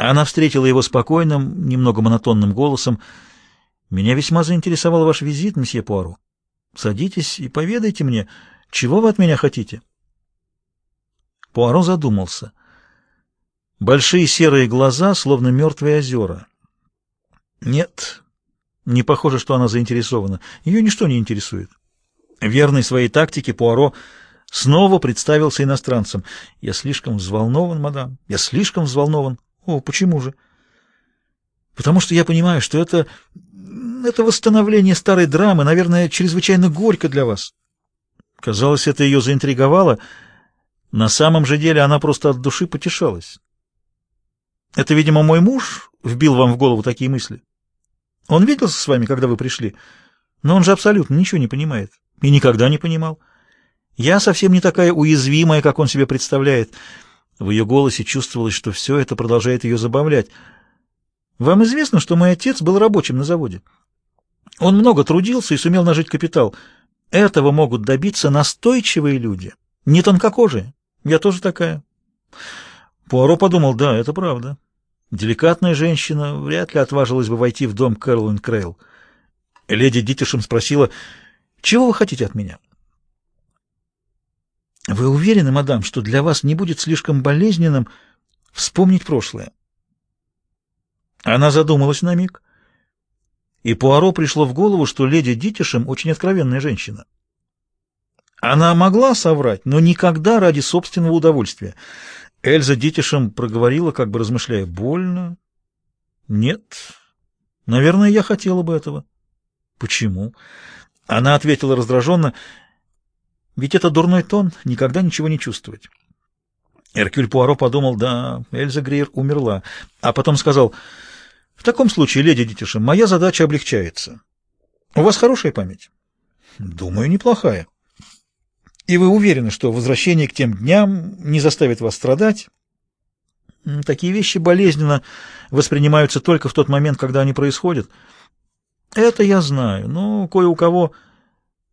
Она встретила его спокойным, немного монотонным голосом. «Меня весьма заинтересовал ваш визит, месье Пуаро. Садитесь и поведайте мне, чего вы от меня хотите?» Пуаро задумался. Большие серые глаза, словно мертвые озера. Нет, не похоже, что она заинтересована. Ее ничто не интересует. Верный своей тактике Пуаро снова представился иностранцем. «Я слишком взволнован, мадам, я слишком взволнован». «О, почему же?» «Потому что я понимаю, что это... это восстановление старой драмы, наверное, чрезвычайно горько для вас». Казалось, это ее заинтриговало. На самом же деле она просто от души потешалась. «Это, видимо, мой муж вбил вам в голову такие мысли?» Он виделся с вами, когда вы пришли, но он же абсолютно ничего не понимает и никогда не понимал. Я совсем не такая уязвимая, как он себе представляет. В ее голосе чувствовалось, что все это продолжает ее забавлять. Вам известно, что мой отец был рабочим на заводе. Он много трудился и сумел нажить капитал. Этого могут добиться настойчивые люди, не тонкокожие. Я тоже такая. Пуаро подумал, да, это правда. Деликатная женщина вряд ли отважилась бы войти в дом Кэролин Крейл. Леди Дитишем спросила, «Чего вы хотите от меня?» «Вы уверены, мадам, что для вас не будет слишком болезненным вспомнить прошлое?» Она задумалась на миг, и Пуаро пришло в голову, что леди Дитишем очень откровенная женщина. Она могла соврать, но никогда ради собственного удовольствия — Эльза Дитишем проговорила, как бы размышляя, «Больно?» «Нет. Наверное, я хотела бы этого». «Почему?» Она ответила раздраженно, «Ведь это дурной тон, никогда ничего не чувствовать». Эркюль Пуаро подумал, да, Эльза Гриер умерла, а потом сказал, «В таком случае, леди Дитишем, моя задача облегчается. У вас хорошая память?» «Думаю, неплохая». И вы уверены, что возвращение к тем дням не заставит вас страдать? Такие вещи болезненно воспринимаются только в тот момент, когда они происходят. Это я знаю, но кое у кого...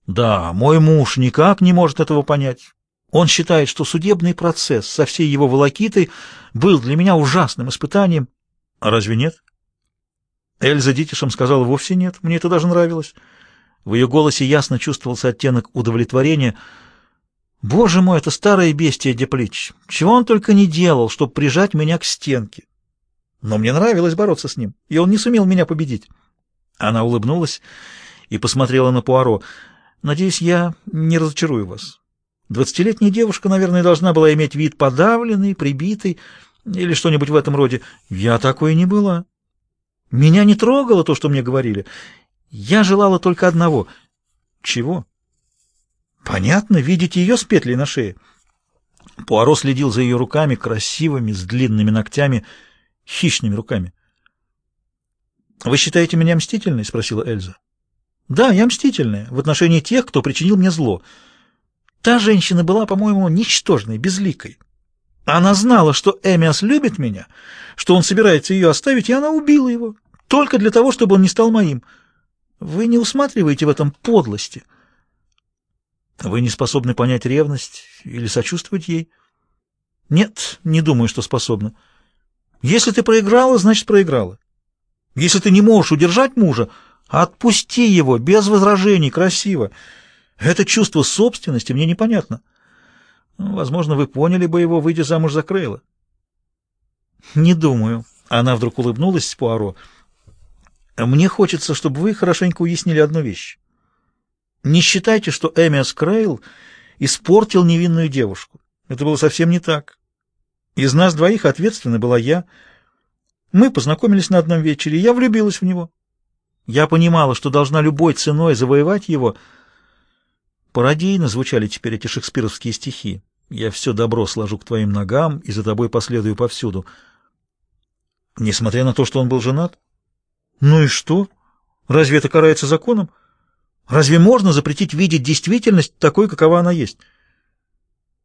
Да, мой муж никак не может этого понять. Он считает, что судебный процесс со всей его волокитой был для меня ужасным испытанием. А разве нет? Эльза Дитишем сказала, вовсе нет, мне это даже нравилось. В ее голосе ясно чувствовался оттенок удовлетворения — Боже мой, это старое бестие Деплич! Чего он только не делал, чтобы прижать меня к стенке. Но мне нравилось бороться с ним, и он не сумел меня победить. Она улыбнулась и посмотрела на Пуаро. «Надеюсь, я не разочарую вас. Двадцатилетняя девушка, наверное, должна была иметь вид подавленный, прибитый или что-нибудь в этом роде. Я такой не была. Меня не трогало то, что мне говорили. Я желала только одного. Чего?» Понятно, видите ее с петлей на шее. Пуаро следил за ее руками, красивыми, с длинными ногтями, хищными руками. «Вы считаете меня мстительной?» — спросила Эльза. «Да, я мстительная в отношении тех, кто причинил мне зло. Та женщина была, по-моему, ничтожной, безликой. Она знала, что Эмиас любит меня, что он собирается ее оставить, и она убила его, только для того, чтобы он не стал моим. Вы не усматриваете в этом подлости». Вы не способны понять ревность или сочувствовать ей? Нет, не думаю, что способна. Если ты проиграла, значит проиграла. Если ты не можешь удержать мужа, отпусти его без возражений, красиво. Это чувство собственности мне непонятно. Ну, возможно, вы поняли бы его, выйдя замуж за Крейла. Не думаю. Она вдруг улыбнулась Пуаро. Мне хочется, чтобы вы хорошенько уяснили одну вещь. Не считайте, что Эмиас Крейл испортил невинную девушку. Это было совсем не так. Из нас двоих ответственна была я. Мы познакомились на одном вечере, я влюбилась в него. Я понимала, что должна любой ценой завоевать его. Пародийно звучали теперь эти шекспировские стихи. «Я все добро сложу к твоим ногам и за тобой последую повсюду». Несмотря на то, что он был женат? Ну и что? Разве это карается законом? Разве можно запретить видеть действительность такой, какова она есть?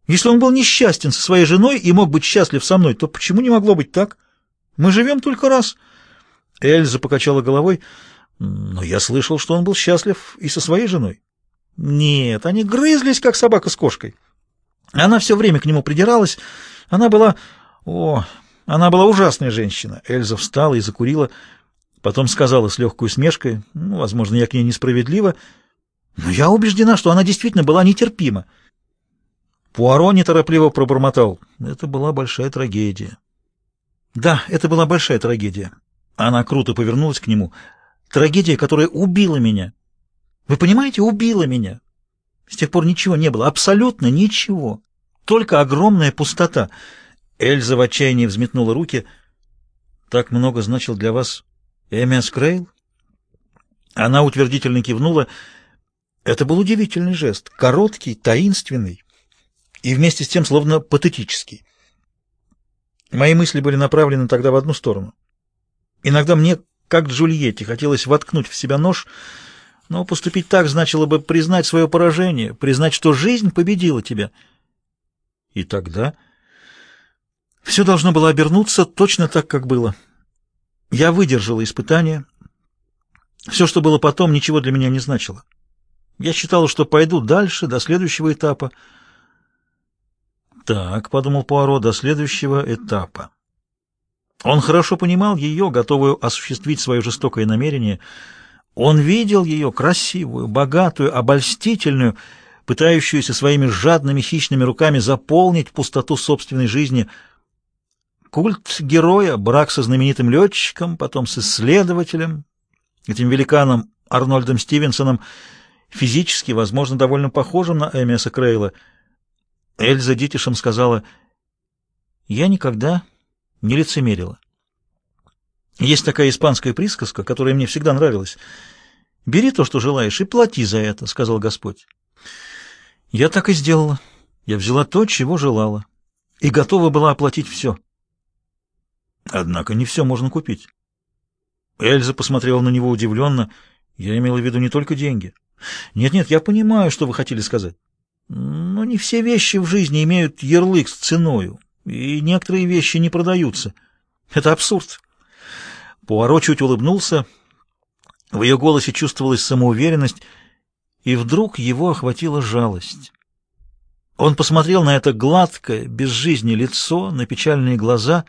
Если он был несчастен со своей женой и мог быть счастлив со мной, то почему не могло быть так? Мы живем только раз. Эльза покачала головой. Но я слышал, что он был счастлив и со своей женой. Нет, они грызлись, как собака с кошкой. Она все время к нему придиралась. Она была... О, Она была ужасная женщина. Эльза встала и закурила, потом сказала с легкой усмешкой, ну, возможно, я к ней несправедлива, но я убеждена, что она действительно была нетерпима. Пуаро неторопливо пробормотал. Это была большая трагедия. Да, это была большая трагедия. Она круто повернулась к нему. Трагедия, которая убила меня. Вы понимаете, убила меня. С тех пор ничего не было, абсолютно ничего. Только огромная пустота. Эльза в отчаянии взметнула руки. Так много значил для вас Эмиас Крейл? Она утвердительно кивнула. Это был удивительный жест, короткий, таинственный и вместе с тем словно патетический. Мои мысли были направлены тогда в одну сторону. Иногда мне, как Джульетте, хотелось воткнуть в себя нож, но поступить так значило бы признать свое поражение, признать, что жизнь победила тебя. И тогда все должно было обернуться точно так, как было. Я выдержала испытание. Все, что было потом, ничего для меня не значило. Я считала, что пойду дальше, до следующего этапа. Так, — подумал Пуаро, — до следующего этапа. Он хорошо понимал ее, готовую осуществить свое жестокое намерение. Он видел ее красивую, богатую, обольстительную, пытающуюся своими жадными хищными руками заполнить пустоту собственной жизни. Культ героя, брак со знаменитым летчиком, потом с исследователем, этим великаном Арнольдом Стивенсоном — физически, возможно, довольно похожим на Эмиаса Крейла. Эльза Дитишем сказала, «Я никогда не лицемерила. Есть такая испанская присказка, которая мне всегда нравилась. «Бери то, что желаешь, и плати за это», — сказал Господь. Я так и сделала. Я взяла то, чего желала, и готова была оплатить все. Однако не все можно купить. Эльза посмотрела на него удивленно. Я имела в виду не только деньги. Нет-нет, я понимаю, что вы хотели сказать. Но не все вещи в жизни имеют ярлык с ценою, и некоторые вещи не продаются. Это абсурд. Пуаро чуть улыбнулся. В ее голосе чувствовалась самоуверенность, и вдруг его охватила жалость. Он посмотрел на это гладкое, без жизни лицо, на печальные глаза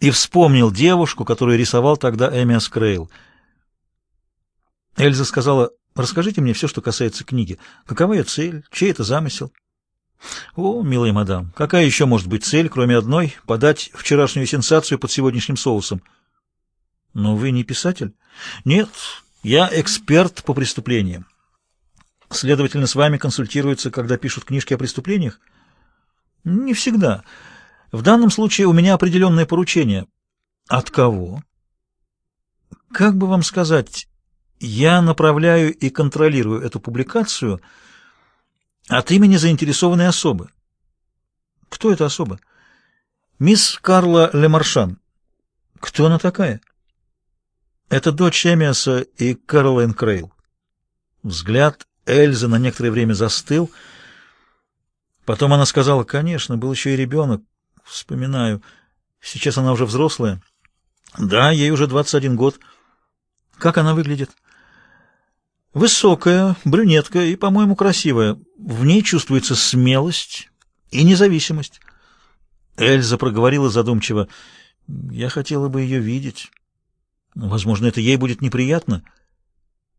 и вспомнил девушку, которую рисовал тогда Эмиас Крейл. Эльза сказала, Расскажите мне все, что касается книги. Какова ее цель? Чей это замысел? О, милая мадам, какая еще может быть цель, кроме одной — подать вчерашнюю сенсацию под сегодняшним соусом? Но вы не писатель? Нет, я эксперт по преступлениям. Следовательно, с вами консультируются, когда пишут книжки о преступлениях? Не всегда. В данном случае у меня определенное поручение. От кого? Как бы вам сказать... Я направляю и контролирую эту публикацию от имени заинтересованной особы. Кто эта особа? Мисс Карла Лемаршан. Кто она такая? Это дочь Эмиаса и Кэролайн Крейл. Взгляд Эльзы на некоторое время застыл. Потом она сказала, конечно, был еще и ребенок. Вспоминаю. Сейчас она уже взрослая. Да, ей уже 21 год. Как она выглядит? Высокая, брюнетка и, по-моему, красивая. В ней чувствуется смелость и независимость. Эльза проговорила задумчиво. «Я хотела бы ее видеть. Возможно, это ей будет неприятно».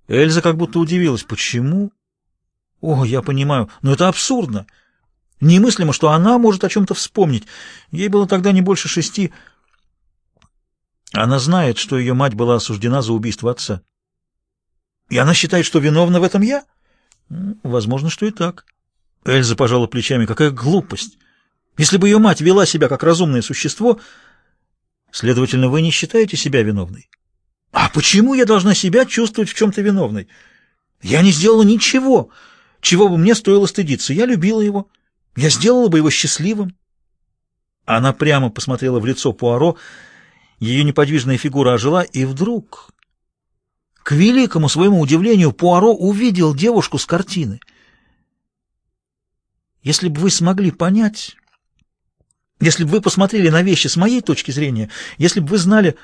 Эльза как будто удивилась. «Почему?» «О, я понимаю, но это абсурдно. Немыслимо, что она может о чем-то вспомнить. Ей было тогда не больше шести. Она знает, что ее мать была осуждена за убийство отца». И она считает, что виновна в этом я? Возможно, что и так. Эльза пожала плечами. Какая глупость! Если бы ее мать вела себя как разумное существо, следовательно, вы не считаете себя виновной. А почему я должна себя чувствовать в чем-то виновной? Я не сделала ничего, чего бы мне стоило стыдиться. Я любила его. Я сделала бы его счастливым. Она прямо посмотрела в лицо Пуаро, ее неподвижная фигура ожила, и вдруг к великому своему удивлению Пуаро увидел девушку с картины. Если бы вы смогли понять, если бы вы посмотрели на вещи с моей точки зрения, если бы вы знали...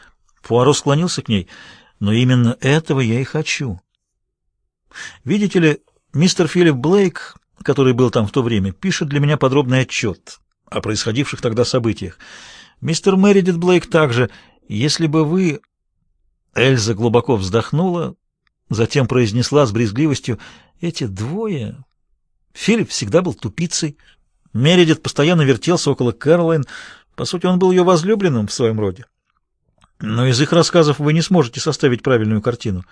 Пуаро склонился к ней. Но именно этого я и хочу. Видите ли, мистер Филипп Блейк, который был там в то время, пишет для меня подробный отчет о происходивших тогда событиях. Мистер Мэридит Блейк также. Если бы вы...» Эльза глубоко вздохнула, затем произнесла с брезгливостью, «Эти двое...» Филипп всегда был тупицей. Мередит постоянно вертелся около Кэролайн. По сути, он был ее возлюбленным в своем роде. Но из их рассказов вы не сможете составить правильную картину.